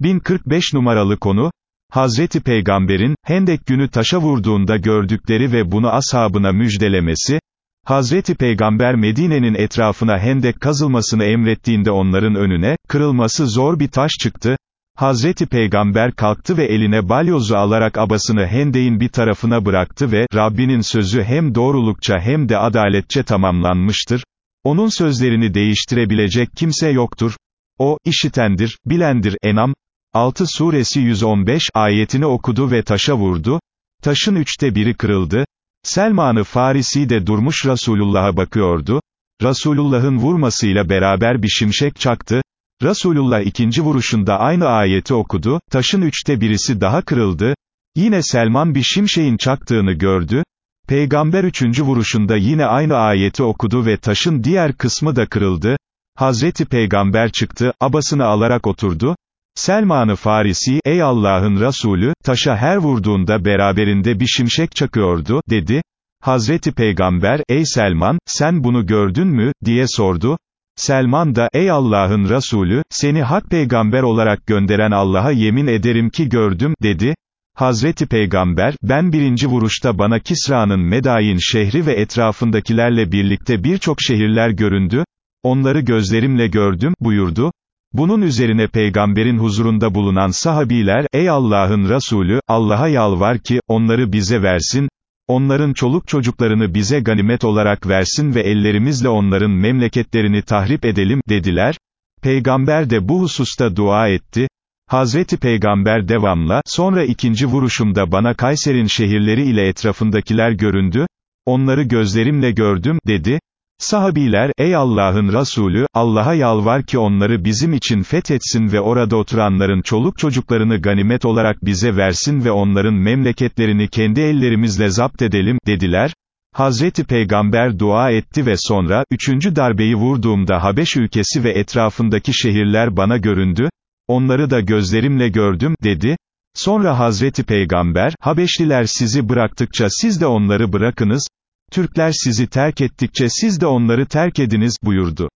1045 numaralı konu, Hazreti Peygamber'in, Hendek günü taşa vurduğunda gördükleri ve bunu ashabına müjdelemesi, Hazreti Peygamber Medine'nin etrafına hendek kazılmasını emrettiğinde onların önüne, kırılması zor bir taş çıktı, Hazreti Peygamber kalktı ve eline balyozu alarak abasını hendeğin bir tarafına bıraktı ve, Rabbinin sözü hem doğrulukça hem de adaletçe tamamlanmıştır, onun sözlerini değiştirebilecek kimse yoktur, o, işitendir, bilendir, Enam, 6 suresi 115 ayetini okudu ve taşa vurdu, taşın üçte biri kırıldı, Selman-ı Farisi de durmuş Resulullah'a bakıyordu, Resulullah'ın vurmasıyla beraber bir şimşek çaktı, Resulullah ikinci vuruşunda aynı ayeti okudu, taşın üçte birisi daha kırıldı, yine Selman bir şimşeğin çaktığını gördü, Peygamber üçüncü vuruşunda yine aynı ayeti okudu ve taşın diğer kısmı da kırıldı, Hazreti Peygamber çıktı, abasını alarak oturdu, Selman-ı Farisi, ey Allah'ın Resulü, taşa her vurduğunda beraberinde bir şimşek çakıyordu, dedi. Hazreti Peygamber, ey Selman, sen bunu gördün mü, diye sordu. Selman da, ey Allah'ın Resulü, seni hak peygamber olarak gönderen Allah'a yemin ederim ki gördüm, dedi. Hazreti Peygamber, ben birinci vuruşta bana Kisra'nın Medayin şehri ve etrafındakilerle birlikte birçok şehirler göründü, onları gözlerimle gördüm, buyurdu. Bunun üzerine peygamberin huzurunda bulunan sahabiler, ey Allah'ın Resulü, Allah'a yalvar ki, onları bize versin, onların çoluk çocuklarını bize ganimet olarak versin ve ellerimizle onların memleketlerini tahrip edelim, dediler. Peygamber de bu hususta dua etti. Hazreti Peygamber devamla, sonra ikinci vuruşumda bana Kayser'in şehirleri ile etrafındakiler göründü, onları gözlerimle gördüm, dedi. Sahabiler, ey Allah'ın Resulü, Allah'a yalvar ki onları bizim için fethetsin ve orada oturanların çoluk çocuklarını ganimet olarak bize versin ve onların memleketlerini kendi ellerimizle zapt edelim, dediler. Hazreti Peygamber dua etti ve sonra, üçüncü darbeyi vurduğumda Habeş ülkesi ve etrafındaki şehirler bana göründü, onları da gözlerimle gördüm, dedi. Sonra Hazreti Peygamber, Habeşliler sizi bıraktıkça siz de onları bırakınız, Türkler sizi terk ettikçe siz de onları terk ediniz, buyurdu.